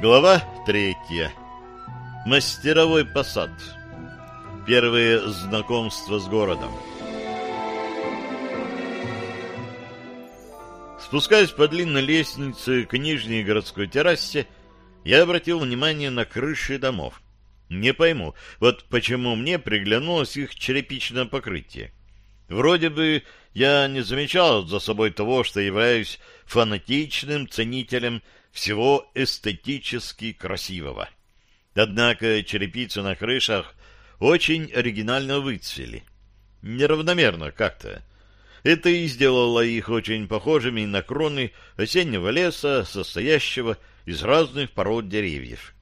Глава третья. Мастеровой посад. Первые знакомства с городом. Спускаясь по длинной лестнице к нижней городской террасе, я обратил внимание на крыши домов. Не пойму, вот почему мне приглянулось их черепичное покрытие. Вроде бы я не замечал за собой того, что являюсь фанатичным ценителем всего эстетически красивого. Однако черепицы на крышах очень оригинально выцвели. Неравномерно как-то. Это и сделало их очень похожими на кроны осеннего леса, состоящего из разных пород деревьев.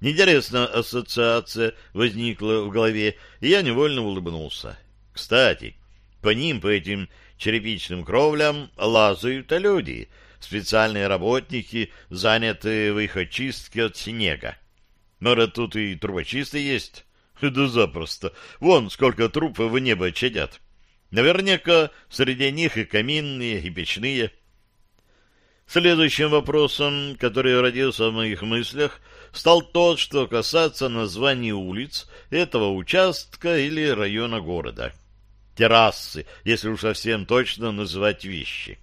Интересная ассоциация возникла в голове, и я невольно улыбнулся. Кстати, по ним, по этим черепичным кровлям, лазают люди — специальные работники, занятые в их очистке от снега. Может, тут и трубочисты есть? Да запросто. Вон сколько трупов в небо чадят. Наверняка среди них и каминные, и печные. Следующим вопросом, который родился в моих мыслях, стал тот, что касается названий улиц этого участка или района города. Террасы, если уж совсем точно называть вещи.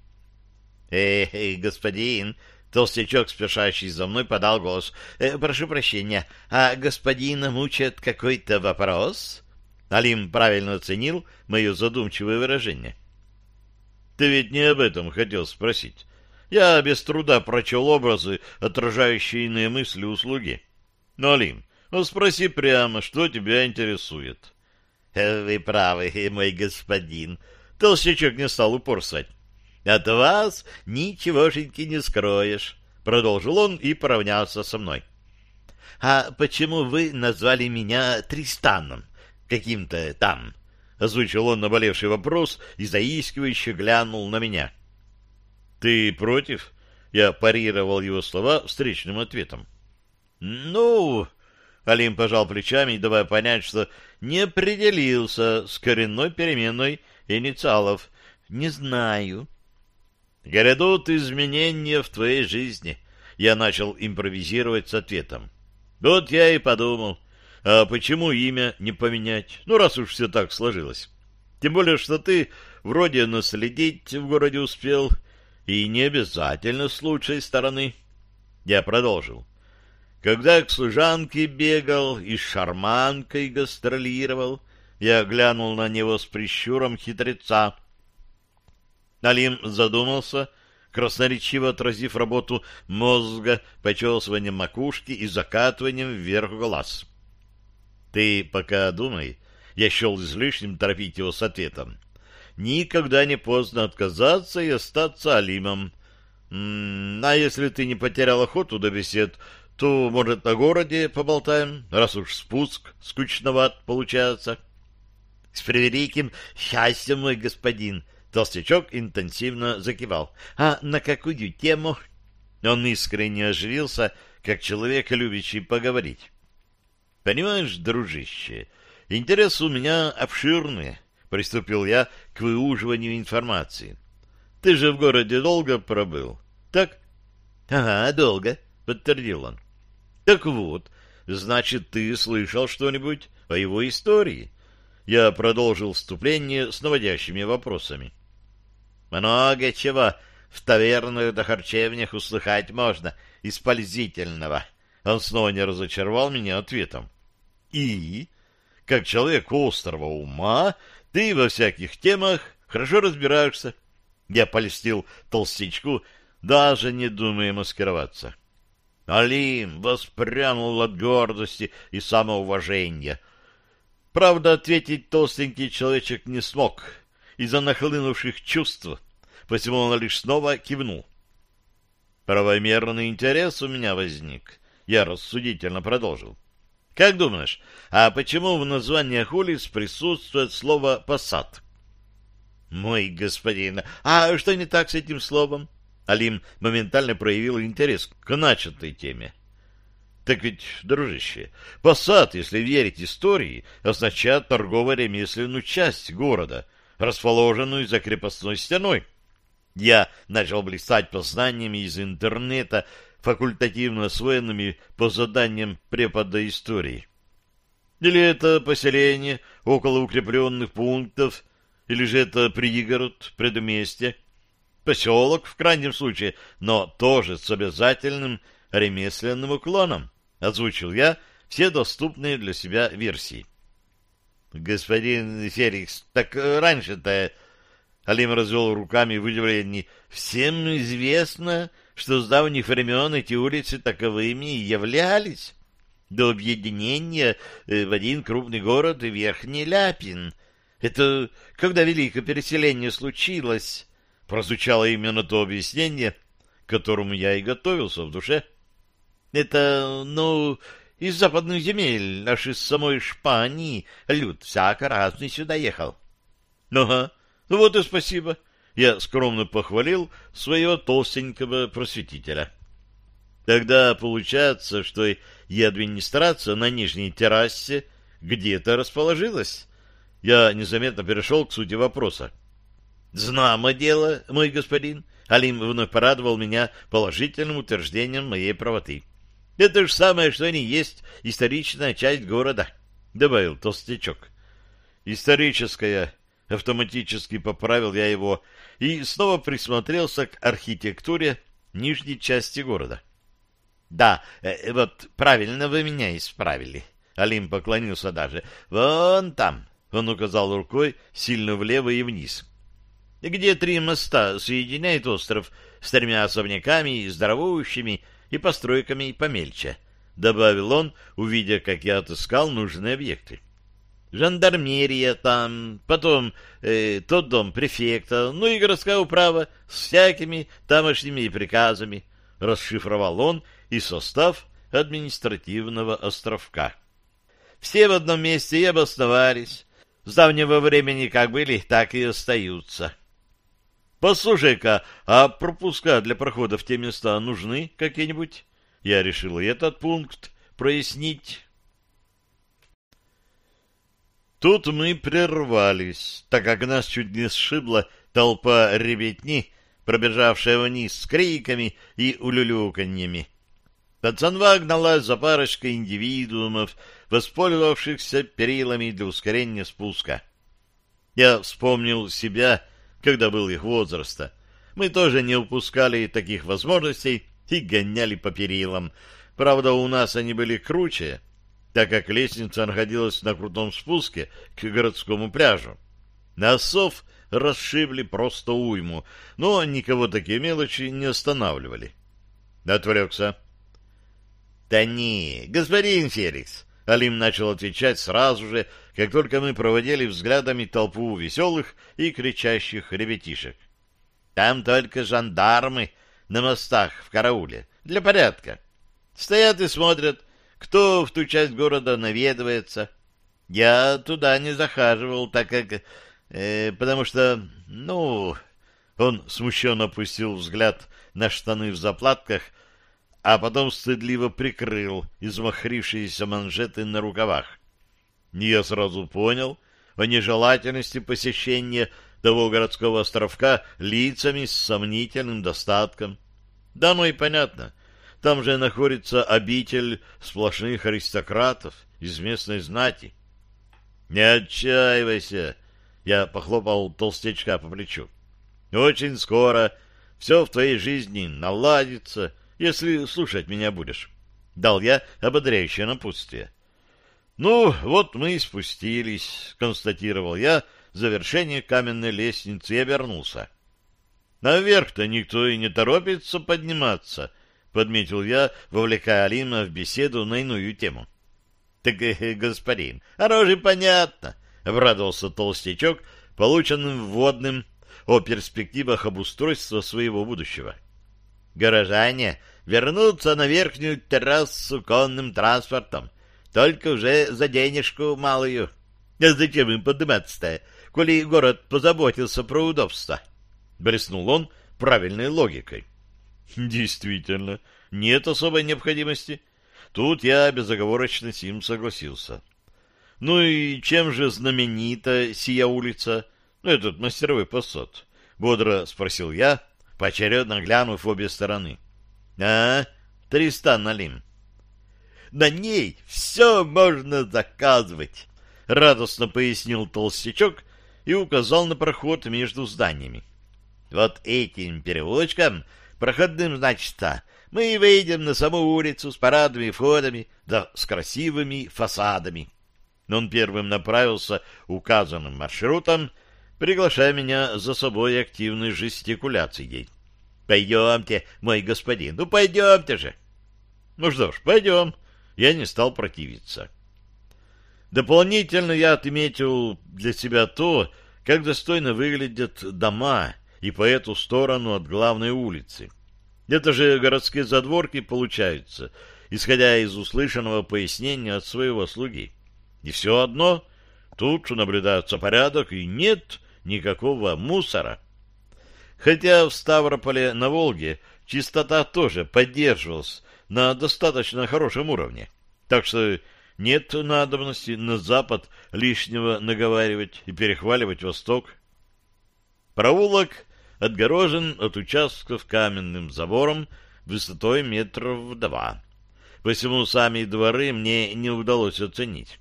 «Эй, господин!» Толстячок, спешащий за мной, подал голос. «Э, «Прошу прощения, а господина мучает какой-то вопрос?» Алим правильно оценил мое задумчивое выражение. «Ты ведь не об этом хотел спросить. Я без труда прочел образы, отражающие иные мысли услуги. Но, Алим, ну спроси прямо, что тебя интересует». «Вы правы, мой господин». Толстячок не стал упорствовать. От вас ничегошеньки не скроешь, — продолжил он и поравнялся со мной. — А почему вы назвали меня Тристаном? Каким-то там? — озвучил он наболевший вопрос и заискивающе глянул на меня. — Ты против? — я парировал его слова встречным ответом. — Ну... — Алим пожал плечами, давая понять, что не определился с коренной переменной инициалов. — Не знаю. — Грядут изменения в твоей жизни. Я начал импровизировать с ответом. Вот я и подумал, а почему имя не поменять? Ну, раз уж все так сложилось. Тем более, что ты вроде наследить в городе успел, и не обязательно с лучшей стороны. Я продолжил. Когда к служанке бегал и шарманкой гастролировал, я глянул на него с прищуром хитреца — Алим задумался, красноречиво отразив работу мозга почесыванием макушки и закатыванием вверх глаз. «Ты пока думай», — я счел излишним торопить его с ответом. «Никогда не поздно отказаться и остаться Алимом. А если ты не потерял охоту до бесед, то, может, о городе поболтаем, раз уж спуск скучноват получается». «С превеликим счастьем, мой господин!» Толстячок интенсивно закивал. «А на какую тему?» Он искренне оживился, как человек, любящий поговорить. «Понимаешь, дружище, интерес у меня обширный», — приступил я к выуживанию информации. «Ты же в городе долго пробыл, так?» «Ага, долго», — подтвердил он. «Так вот, значит, ты слышал что-нибудь о его истории?» Я продолжил вступление с наводящими вопросами. Много чего в тавернах да харчевнях услыхать можно из пользительного. Он снова не разочаровал меня ответом. И, как человек острого ума, ты во всяких темах хорошо разбираешься. Я польстил толстячку, даже не думая маскироваться. Алим воспрянул от гордости и самоуважения. Правда, ответить толстенький человечек не смог — из-за нахлынувших чувств, посему он лишь снова кивнул. Правомерный интерес у меня возник. Я рассудительно продолжил. Как думаешь, а почему в названиях улиц присутствует слово «посад»? Мой господин, а что не так с этим словом? Алим моментально проявил интерес к начатой теме. Так ведь, дружище, посад, если верить истории, означает торгово-ремесленную часть города — расположенную за крепостной стеной. Я начал блистать познаниями из интернета, факультативно освоенными по заданиям препода истории. Или это поселение около укрепленных пунктов, или же это пригород, предместье, поселок в крайнем случае, но тоже с обязательным ремесленным уклоном, озвучил я все доступные для себя версии. Господин Феликс, так раньше-то... Алим развел руками в удивлении. Всем известно, что с давних времен эти улицы таковыми и являлись. До объединения э, в один крупный город Верхний Ляпин. Это когда великое переселение случилось, прозвучало именно то объяснение, к которому я и готовился в душе. Это, ну, из западных земель, аж из самой Шпании, люд всяко разный сюда ехал. Ну, ага, вот и спасибо. Я скромно похвалил своего толстенького просветителя. Тогда получается, что и администрация на нижней террасе где-то расположилась. Я незаметно перешел к сути вопроса. «Знамо дело, мой господин», — Алим вновь порадовал меня положительным утверждением моей правоты. Это же самое, что они есть историчная часть города, — добавил толстячок. Историческая, автоматически поправил я его и снова присмотрелся к архитектуре нижней части города. — Да, э, вот правильно вы меня исправили. Алим поклонился даже. — Вон там, — он указал рукой сильно влево и вниз. — Где три моста соединяют остров с тремя особняками и здоровущими и постройками помельче, — добавил он, увидя, как я отыскал нужные объекты. Жандармерия там, потом э, тот дом префекта, ну и городская управа с всякими тамошними приказами, — расшифровал он и состав административного островка. Все в одном месте и обосновались. С давнего времени как были, так и остаются. Послушай-ка, а пропуска для прохода в те места нужны какие-нибудь? Я решил и этот пункт прояснить. Тут мы прервались, так как нас чуть не сшибла толпа ребятни, пробежавшая вниз с криками и улюлюканьями. Пацанва гналась за парочкой индивидуумов, воспользовавшихся перилами для ускорения спуска. Я вспомнил себя когда был их возраста. Мы тоже не упускали таких возможностей и гоняли по перилам. Правда, у нас они были круче, так как лестница находилась на крутом спуске к городскому пляжу. Носов расшибли просто уйму, но никого такие мелочи не останавливали. Отвлекся. — Да не, господин Феликс, Алим начал отвечать сразу же, как только мы проводили взглядами толпу веселых и кричащих ребятишек. Там только жандармы на мостах в карауле, для порядка. Стоят и смотрят, кто в ту часть города наведывается. Я туда не захаживал, так как... Э, потому что, ну... Он смущенно опустил взгляд на штаны в заплатках, а потом стыдливо прикрыл измахрившиеся манжеты на рукавах. Я сразу понял о нежелательности посещения того городского островка лицами с сомнительным достатком. Да, ну и понятно, там же находится обитель сплошных аристократов из местной знати. Не отчаивайся, я похлопал толстячка по плечу. Очень скоро все в твоей жизни наладится, если слушать меня будешь. Дал я ободряющее напутствие. Ну, вот мы и спустились, констатировал я завершение каменной лестницы и обернулся. Наверх-то никто и не торопится подниматься, подметил я, вовлекая Алима в беседу на иную тему. Так, э, господин, оно же понятно, обрадовался толстячок, полученным вводным о перспективах обустройства своего будущего. — горожане вернутся на верхнюю террасу конным транспортом, только уже за денежку малую. А зачем им подниматься-то, коли город позаботился про удобство? Блеснул он правильной логикой. Действительно, нет особой необходимости. Тут я безоговорочно с ним согласился. Ну и чем же знаменита сия улица, ну, этот мастеровой посад? Бодро спросил я, поочередно глянув в обе стороны. — А, Тристан Алим. На ней все можно заказывать, радостно пояснил толстячок и указал на проход между зданиями. Вот этим переводчикам, проходным, значит, мы выйдем на саму улицу с парадными входами, да с красивыми фасадами. Он первым направился указанным маршрутом, приглашая меня за собой активной жестикуляцией. «Пойдемте, мой господин, ну пойдемте же!» «Ну что ж, пойдем!» Я не стал противиться. Дополнительно я отметил для себя то, как достойно выглядят дома и по эту сторону от главной улицы. Это же городские задворки получаются, исходя из услышанного пояснения от своего слуги. И все одно, тут наблюдается порядок, и нет никакого мусора. Хотя в Ставрополе на Волге чистота тоже поддерживалась на достаточно хорошем уровне. Так что нет надобности на Запад лишнего наговаривать и перехваливать Восток. Проулок отгорожен от участков каменным забором высотой метров два. Посему сами дворы мне не удалось оценить.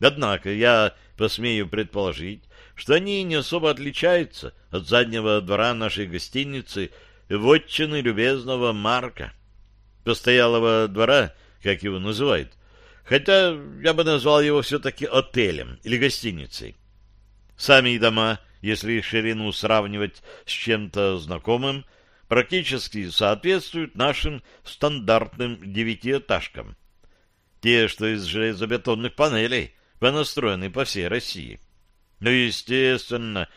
Однако я посмею предположить, что они не особо отличаются от заднего двора нашей гостиницы вотчины любезного Марка. Постоялого двора, как его называют, хотя я бы назвал его все-таки отелем или гостиницей. Сами дома, если ширину сравнивать с чем-то знакомым, практически соответствуют нашим стандартным девятиэтажкам. Те, что из железобетонных панелей, понастроены по всей России. Но, естественно,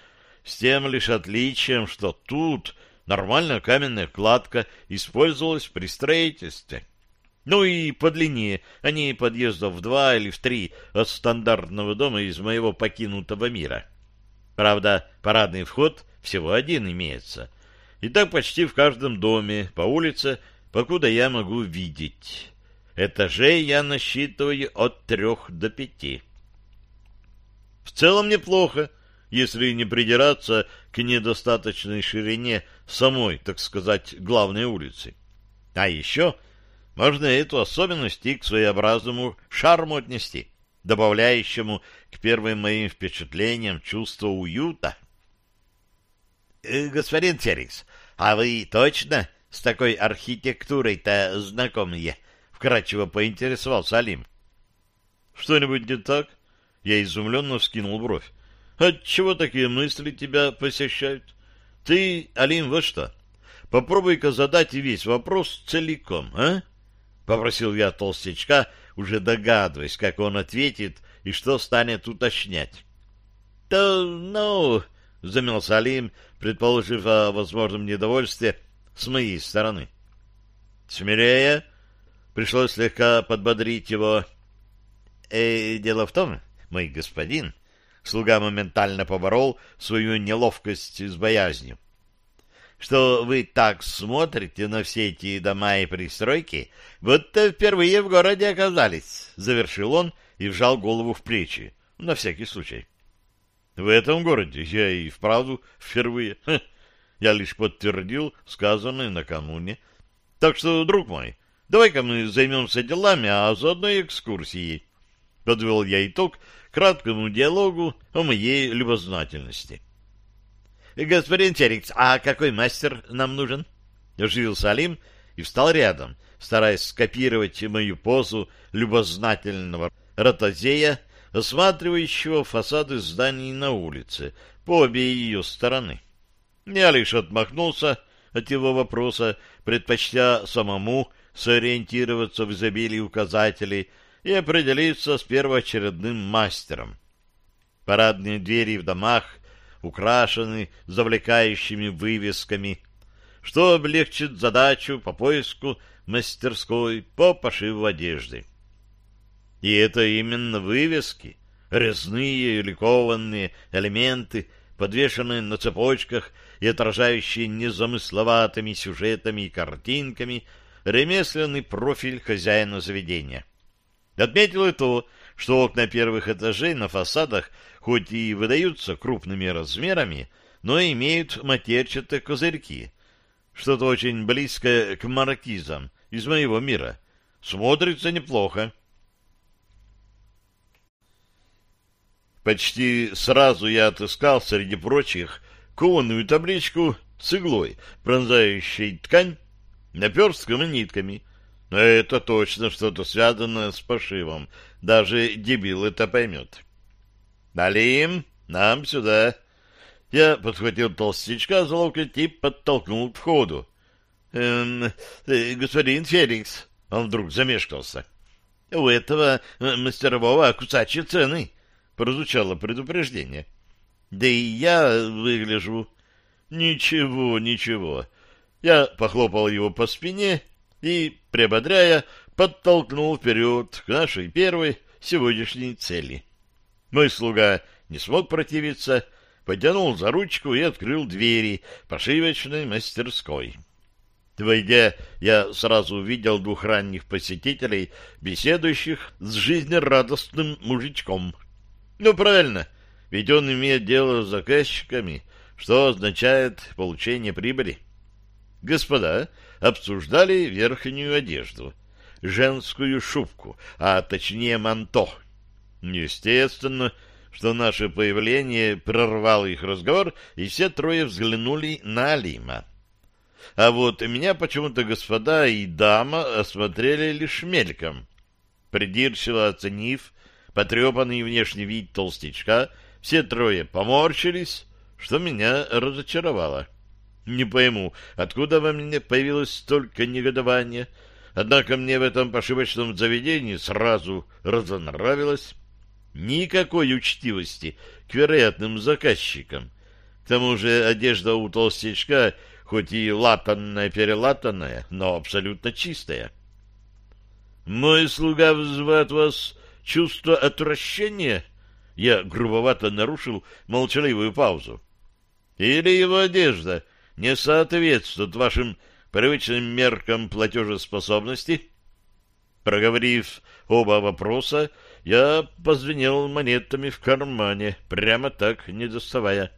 с тем лишь отличием, что тут нормальная каменная кладка использовалась при строительстве. Ну и по длине, а не подъездов в два или в три от стандартного дома из моего покинутого мира. Правда, парадный вход всего один имеется. И так почти в каждом доме, по улице, покуда я могу видеть. Этажей я насчитываю от трех до пяти. В целом неплохо, если не придираться к недостаточной ширине самой, так сказать, главной улицы. А еще можно эту особенность и к своеобразному шарму отнести, добавляющему к первым моим впечатлениям чувство уюта. «Э, — Господин Ферикс, а вы точно с такой архитектурой-то знакомые? — вкратчиво поинтересовался Алим. — Что-нибудь не так? Я изумленно вскинул бровь. — Отчего такие мысли тебя посещают? Ты, Алим, вот что, попробуй-ка задать весь вопрос целиком, а? —— попросил я толстячка, уже догадываясь, как он ответит и что станет уточнять. — Да, ну, — замялся Алим, предположив о возможном недовольстве с моей стороны. — Смирее, — пришлось слегка подбодрить его. «Э, — Дело в том, мой господин, — слуга моментально поборол свою неловкость с боязнью, что вы так смотрите на все эти дома и пристройки, будто впервые в городе оказались, — завершил он и вжал голову в плечи, на всякий случай. — В этом городе я и вправду впервые. Ха, я лишь подтвердил сказанное накануне. Так что, друг мой, давай-ка мы займемся делами, а заодно и экскурсией. Подвел я итог краткому диалогу о моей любознательности. «Господин Терикс, а какой мастер нам нужен?» Оживился Алим и встал рядом, стараясь скопировать мою позу любознательного ротозея, осматривающего фасады зданий на улице по обе ее стороны. Я лишь отмахнулся от его вопроса, предпочтя самому сориентироваться в изобилии указателей и определиться с первоочередным мастером. Парадные двери в домах украшены завлекающими вывесками, что облегчит задачу по поиску мастерской по пошиву одежды. И это именно вывески, резные или кованные элементы, подвешенные на цепочках и отражающие незамысловатыми сюжетами и картинками ремесленный профиль хозяина заведения. Отметил и то, что окна первых этажей на фасадах хоть и выдаются крупными размерами, но имеют матерчатые козырьки, что-то очень близкое к маркизам из моего мира. Смотрится неплохо. Почти сразу я отыскал среди прочих кованую табличку с иглой, пронзающей ткань наперстком и нитками. Но это точно что-то связанное с пошивом. Даже дебил это поймет. «Далим, нам сюда!» Я подхватил толстячка за локоть и подтолкнул к входу. «Эм, э, господин Феликс!» Он вдруг замешкался. «У этого э, мастерового кусачие цены!» Прозвучало предупреждение. «Да и я выгляжу...» «Ничего, ничего. Я похлопал его по спине и, приободряя, подтолкнул вперед к нашей первой сегодняшней цели. Мой слуга не смог противиться, потянул за ручку и открыл двери пошивочной мастерской. Войдя, я сразу увидел двух ранних посетителей, беседующих с жизнерадостным мужичком. Ну, правильно, ведь он имеет дело с заказчиками, что означает получение прибыли господа обсуждали верхнюю одежду, женскую шубку, а точнее манто. Естественно, что наше появление прорвало их разговор, и все трое взглянули на Алима. А вот меня почему-то господа и дама осмотрели лишь мельком. Придирчиво оценив потрепанный внешний вид толстячка, все трое поморщились, что меня разочаровало. Не пойму, откуда во мне появилось столько негодования, однако мне в этом пошивочном заведении сразу разонравилось. Никакой учтивости к вероятным заказчикам. К тому же одежда у толстячка, хоть и латанная-перелатанная, но абсолютно чистая. «Мой слуга вызывает вас чувство отвращения?» Я грубовато нарушил молчаливую паузу. «Или его одежда?» Не соответствует вашим привычным меркам платежеспособности? Проговорив оба вопроса, я позвенел монетами в кармане, прямо так, не доставая.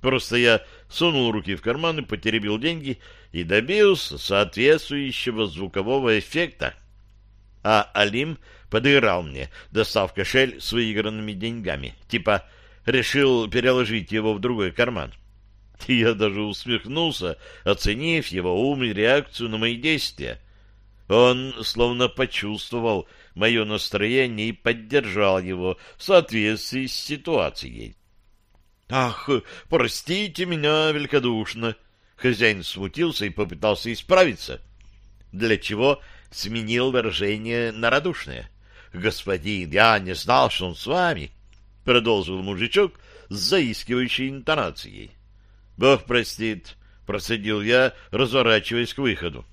Просто я сунул руки в карман и потеребил деньги и добился соответствующего звукового эффекта. А Алим подыграл мне, достав кошель с выигранными деньгами. Типа решил переложить его в другой карман. Я даже усмехнулся, оценив его ум и реакцию на мои действия. Он словно почувствовал мое настроение и поддержал его в соответствии с ситуацией. «Ах, простите меня великодушно!» Хозяин смутился и попытался исправиться, для чего сменил выражение на радушное. «Господин, я не знал, что он с вами!» — продолжил мужичок с заискивающей интонацией. Бог простит, процедил я, разворачиваясь к выходу.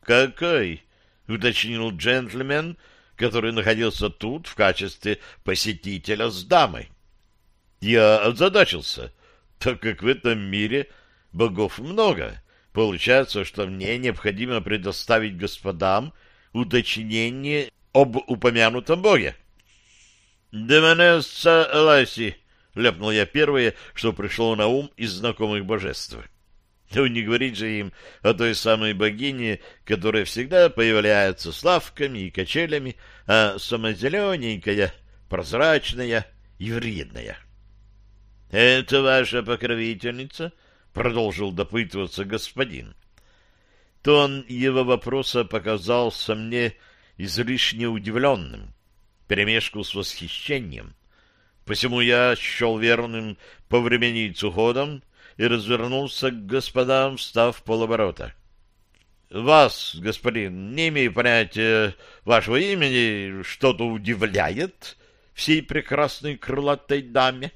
Какой? уточнил джентльмен, который находился тут в качестве посетителя с дамой. Я озадачился, так как в этом мире богов много. Получается, что мне необходимо предоставить господам уточнение об упомянутом боге. «Демонесса Ласи», — ляпнул я первое, что пришло на ум из знакомых божеств. Ну, не говорить же им о той самой богине, которая всегда появляется с лавками и качелями, а самозелененькая, прозрачная и вредная. — Это ваша покровительница? — продолжил допытываться господин. Тон его вопроса показался мне излишне удивленным, перемешку с восхищением. Посему я счел верным повременить с уходом и развернулся к господам, встав полоборота. «Вас, господин, не имею понятия вашего имени, что-то удивляет всей прекрасной крылатой даме?»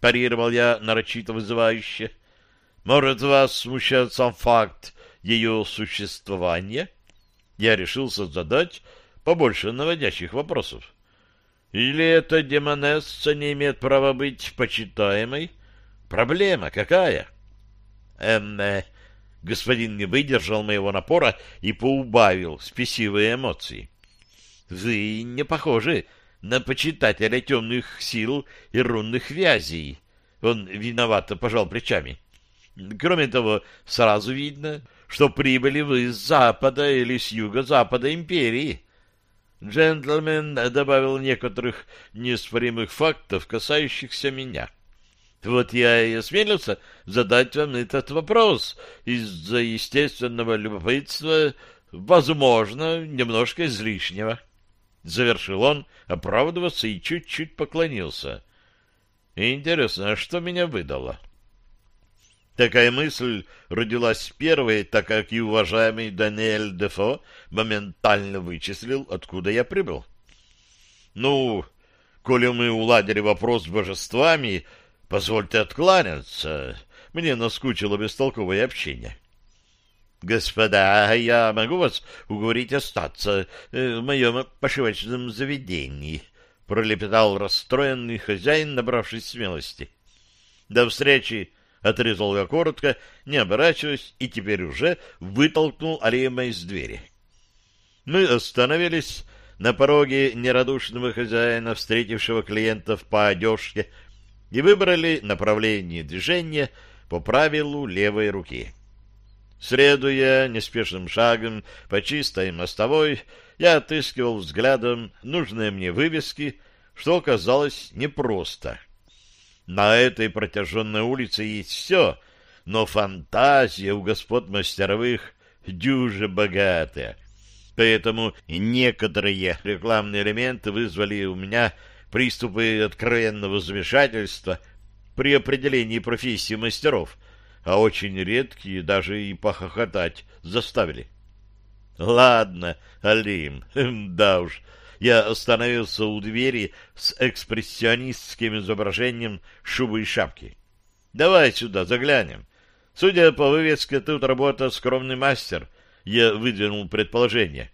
Парировал я нарочито вызывающе. «Может, вас смущает сам факт ее существования?» Я решился задать побольше наводящих вопросов. Или эта демонесса не имеет права быть почитаемой? Проблема какая? Эм, э, господин не выдержал моего напора и поубавил спесивые эмоции. Вы не похожи на почитателя темных сил и рунных вязей. Он виновато пожал плечами. Кроме того, сразу видно, что прибыли вы с запада или с юго-запада империи. Джентльмен добавил некоторых неоспоримых фактов, касающихся меня. Вот я и осмелился задать вам этот вопрос из-за естественного любопытства, возможно, немножко излишнего. Завершил он оправдываться и чуть-чуть поклонился. Интересно, а что меня выдало? Такая мысль родилась первой, так как и уважаемый Даниэль Дефо моментально вычислил, откуда я прибыл. Ну, коли мы уладили вопрос с божествами, позвольте откланяться. Мне наскучило бестолковое общение. «Господа, я могу вас уговорить остаться э, в моем пошивочном заведении», — пролепетал расстроенный хозяин, набравшись смелости. «До встречи!» — отрезал я коротко, не оборачиваясь, и теперь уже вытолкнул Алиема из двери. Мы остановились на пороге нерадушного хозяина, встретившего клиентов по одежке, и выбрали направление движения по правилу левой руки. Следуя неспешным шагом по чистой мостовой, я отыскивал взглядом нужные мне вывески, что оказалось непросто. На этой протяженной улице есть все, но фантазия у господ мастеровых дюже богатая. Поэтому некоторые рекламные элементы вызвали у меня приступы откровенного замешательства при определении профессии мастеров — а очень редкие даже и похохотать заставили. Ладно, Алим, да уж, я остановился у двери с экспрессионистским изображением шубы и шапки. Давай сюда заглянем. Судя по вывеске, тут работа скромный мастер. Я выдвинул предположение.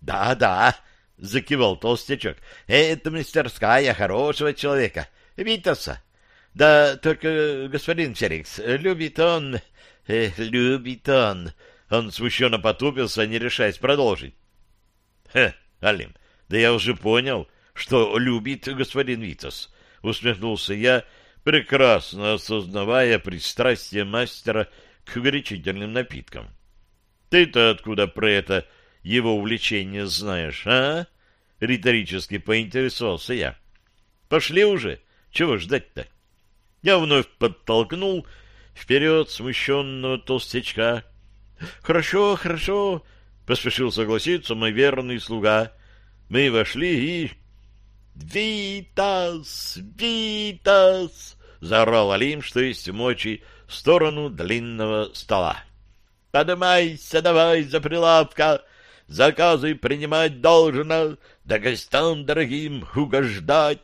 Да, да, закивал толстячок. Это мастерская хорошего человека, Витаса. Да только, господин Феликс, любит он... Э, любит он... Он смущенно потупился, не решаясь продолжить. — Хе, Алим, да я уже понял, что любит господин Витас, — усмехнулся я, прекрасно осознавая пристрастие мастера к горячительным напиткам. — Ты-то откуда про это его увлечение знаешь, а? — риторически поинтересовался я. — Пошли уже, чего ждать-то? Я вновь подтолкнул вперед смущенного толстячка. — Хорошо, хорошо, — поспешил согласиться мой верный слуга. Мы вошли и... — «Витас! Витас!» — заорал Алим, что есть мочи, в сторону длинного стола. «Подымайся давай за прилавка! Заказы принимать должно, да гостям дорогим угождать!»